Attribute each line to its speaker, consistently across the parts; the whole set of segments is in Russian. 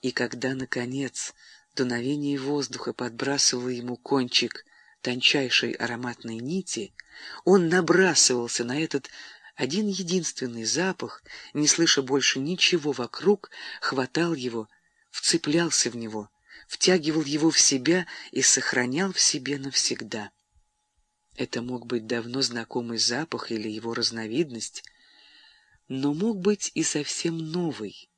Speaker 1: И когда, наконец, дуновение воздуха подбрасывало ему кончик тончайшей ароматной нити, он набрасывался на этот один единственный запах, не слыша больше ничего вокруг, хватал его, вцеплялся в него, втягивал его в себя и сохранял в себе навсегда. Это мог быть давно знакомый запах или его разновидность, но мог быть и совсем новый,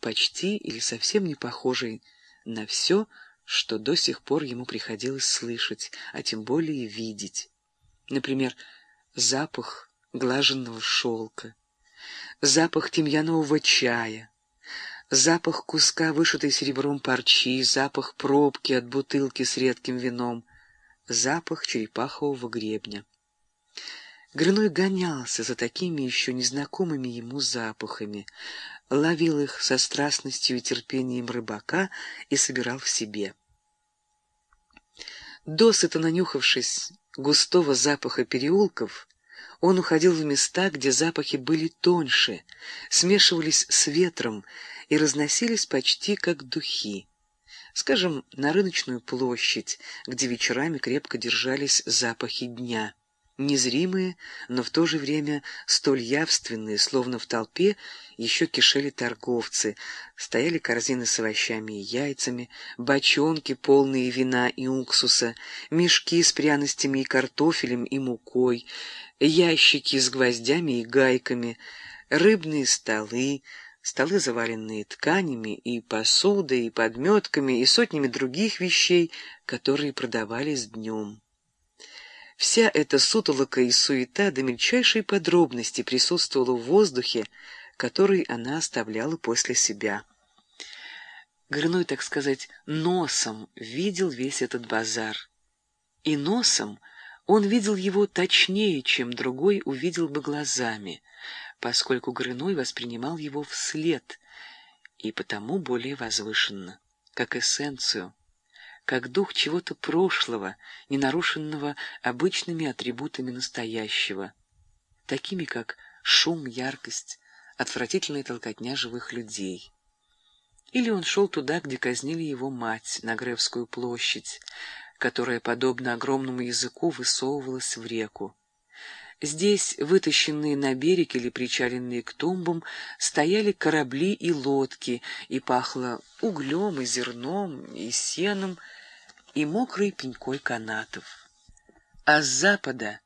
Speaker 1: почти или совсем не похожий на все, что до сих пор ему приходилось слышать, а тем более видеть. Например, запах глаженного шелка, запах тимьянового чая, запах куска вышитой серебром парчи, запах пробки от бутылки с редким вином, запах черепахового гребня. Грыной гонялся за такими еще незнакомыми ему запахами, ловил их со страстностью и терпением рыбака и собирал в себе. Досыто нанюхавшись густого запаха переулков, он уходил в места, где запахи были тоньше, смешивались с ветром и разносились почти как духи. Скажем, на рыночную площадь, где вечерами крепко держались запахи дня. Незримые, но в то же время столь явственные, словно в толпе еще кишели торговцы, стояли корзины с овощами и яйцами, бочонки, полные вина и уксуса, мешки с пряностями и картофелем и мукой, ящики с гвоздями и гайками, рыбные столы, столы, заваленные тканями и посудой, и подметками, и сотнями других вещей, которые продавались днем. Вся эта сутолока и суета до мельчайшей подробности присутствовала в воздухе, который она оставляла после себя. Горной, так сказать, носом видел весь этот базар. И носом он видел его точнее, чем другой увидел бы глазами, поскольку Горной воспринимал его вслед и потому более возвышенно, как эссенцию, как дух чего-то прошлого, не нарушенного обычными атрибутами настоящего, такими как шум, яркость, отвратительная толкотня живых людей. Или он шел туда, где казнили его мать, на Гревскую площадь, которая, подобно огромному языку, высовывалась в реку. Здесь, вытащенные на берег или причаленные к тумбам, стояли корабли и лодки, и пахло углем и зерном и сеном, и мокрой пенькой канатов. А с запада,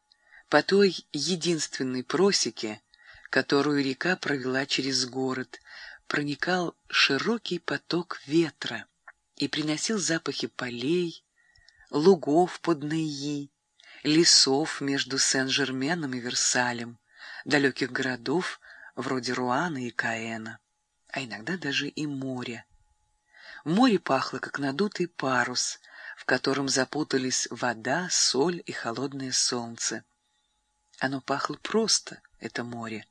Speaker 1: по той единственной просеке, которую река провела через город, проникал широкий поток ветра и приносил запахи полей, лугов под Нейи, лесов между Сен-Жерменом и Версалем, далеких городов вроде Руана и Каэна, а иногда даже и моря. Море пахло, как надутый парус — в котором запутались вода, соль и холодное солнце. Оно пахло просто, это море,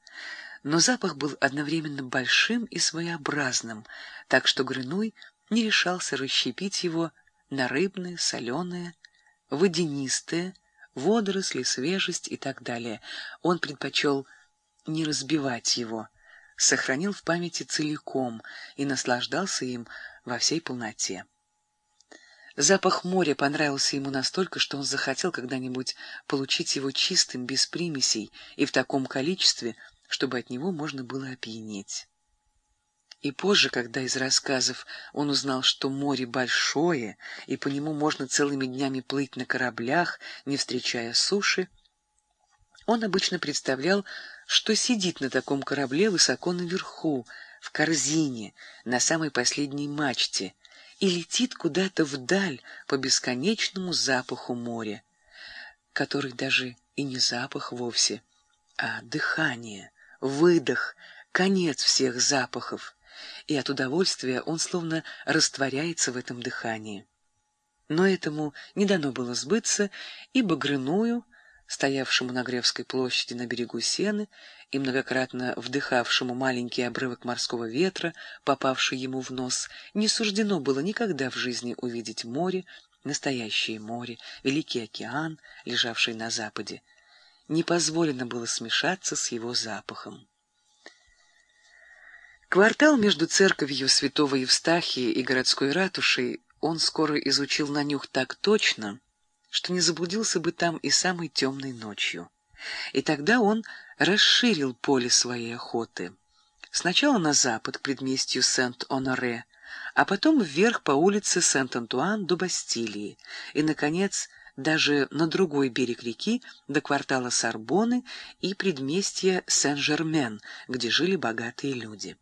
Speaker 1: но запах был одновременно большим и своеобразным, так что Грынуй не решался расщепить его на рыбное, соленое, водянистое, водоросли, свежесть и так далее. Он предпочел не разбивать его, сохранил в памяти целиком и наслаждался им во всей полноте. Запах моря понравился ему настолько, что он захотел когда-нибудь получить его чистым, без примесей и в таком количестве, чтобы от него можно было опьянеть. И позже, когда из рассказов он узнал, что море большое, и по нему можно целыми днями плыть на кораблях, не встречая суши, он обычно представлял, что сидит на таком корабле высоко наверху, в корзине, на самой последней мачте, и летит куда-то вдаль по бесконечному запаху моря, который даже и не запах вовсе, а дыхание, выдох, конец всех запахов, и от удовольствия он словно растворяется в этом дыхании. Но этому не дано было сбыться, ибо Грыную стоявшему на Гревской площади на берегу Сены и многократно вдыхавшему маленький обрывок морского ветра, попавший ему в нос, не суждено было никогда в жизни увидеть море, настоящее море, великий океан, лежавший на западе. Не позволено было смешаться с его запахом. Квартал между церковью святого Евстахия и городской ратушей он скоро изучил на нюх так точно, что не заблудился бы там и самой темной ночью. И тогда он расширил поле своей охоты. Сначала на запад, к предместью Сент-Оноре, а потом вверх по улице Сент-Антуан до Бастилии, и, наконец, даже на другой берег реки до квартала Сорбоны и предместья Сен-Жермен, где жили богатые люди.